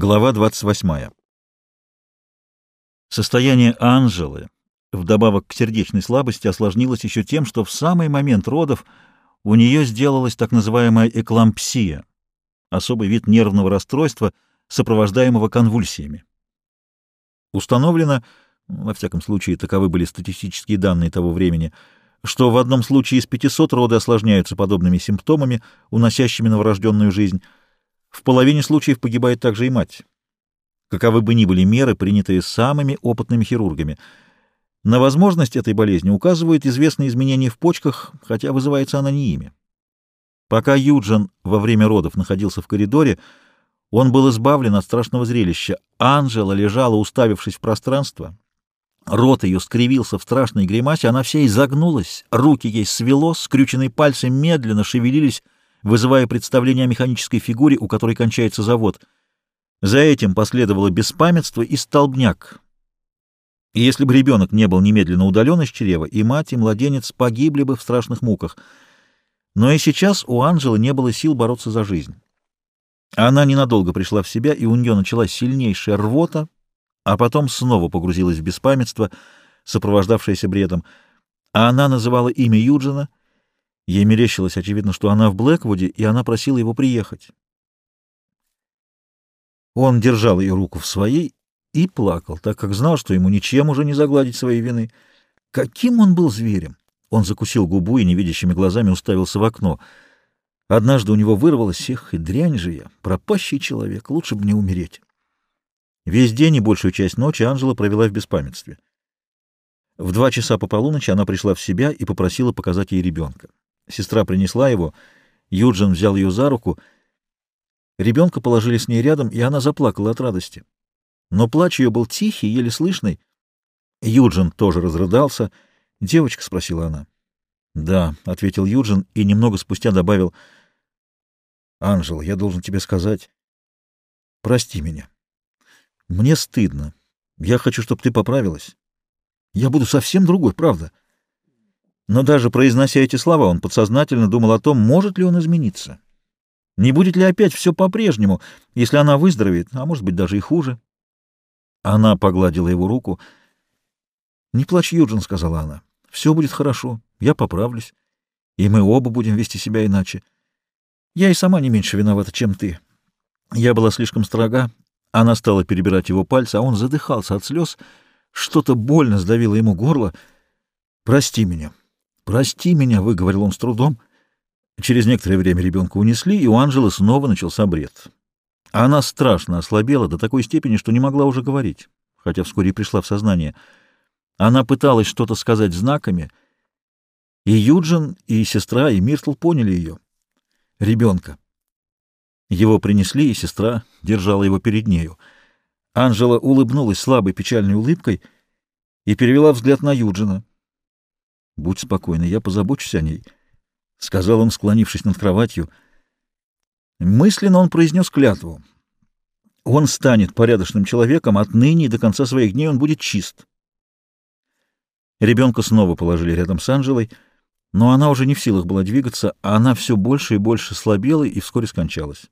Глава 28. Состояние Анжелы, вдобавок к сердечной слабости, осложнилось еще тем, что в самый момент родов у нее сделалась так называемая эклампсия, особый вид нервного расстройства, сопровождаемого конвульсиями. Установлено, во всяком случае таковы были статистические данные того времени, что в одном случае из 500 роды осложняются подобными симптомами, уносящими новорожденную жизнь – в половине случаев погибает также и мать. Каковы бы ни были меры, принятые самыми опытными хирургами. На возможность этой болезни указывают известные изменения в почках, хотя вызывается она не ими. Пока Юджин во время родов находился в коридоре, он был избавлен от страшного зрелища. Анжела лежала, уставившись в пространство. Рот ее скривился в страшной гримасе, она вся изогнулась, руки ей свело, скрюченные пальцы медленно шевелились, вызывая представление о механической фигуре, у которой кончается завод. За этим последовало беспамятство и столбняк. И если бы ребенок не был немедленно удален из чрева, и мать, и младенец погибли бы в страшных муках. Но и сейчас у Анжелы не было сил бороться за жизнь. Она ненадолго пришла в себя, и у нее началась сильнейшая рвота, а потом снова погрузилась в беспамятство, сопровождавшееся бредом. А она называла имя Юджина — Ей мерещилось, очевидно, что она в Блэквуде, и она просила его приехать. Он держал ее руку в своей и плакал, так как знал, что ему ничем уже не загладить своей вины. Каким он был зверем! Он закусил губу и невидящими глазами уставился в окно. Однажды у него вырвалось «Эх, и дрянь же я, пропащий человек, лучше бы не умереть». Весь день и большую часть ночи Анжела провела в беспамятстве. В два часа по полуночи она пришла в себя и попросила показать ей ребенка. Сестра принесла его, Юджин взял ее за руку. Ребенка положили с ней рядом, и она заплакала от радости. Но плач ее был тихий, еле слышный. Юджин тоже разрыдался. «Девочка?» — спросила она. «Да», — ответил Юджин и немного спустя добавил. «Анжела, я должен тебе сказать. Прости меня. Мне стыдно. Я хочу, чтобы ты поправилась. Я буду совсем другой, правда?» Но даже произнося эти слова, он подсознательно думал о том, может ли он измениться. Не будет ли опять все по-прежнему, если она выздоровеет, а может быть даже и хуже? Она погладила его руку. «Не плачь, Юджин», — сказала она. «Все будет хорошо, я поправлюсь, и мы оба будем вести себя иначе. Я и сама не меньше виновата, чем ты. Я была слишком строга». Она стала перебирать его пальцы, а он задыхался от слез. Что-то больно сдавило ему горло. «Прости меня», «Прости меня», — выговорил он с трудом. Через некоторое время ребенка унесли, и у Анжелы снова начался бред. Она страшно ослабела до такой степени, что не могла уже говорить, хотя вскоре пришла в сознание. Она пыталась что-то сказать знаками, и Юджин, и сестра, и Миртл поняли ее. Ребенка. Его принесли, и сестра держала его перед нею. Анжела улыбнулась слабой печальной улыбкой и перевела взгляд на Юджина. Будь спокойна, я позабочусь о ней, — сказал он, склонившись над кроватью. Мысленно он произнес клятву. Он станет порядочным человеком, отныне и до конца своих дней он будет чист. Ребенка снова положили рядом с Анжелой, но она уже не в силах была двигаться, а она все больше и больше слабела и вскоре скончалась.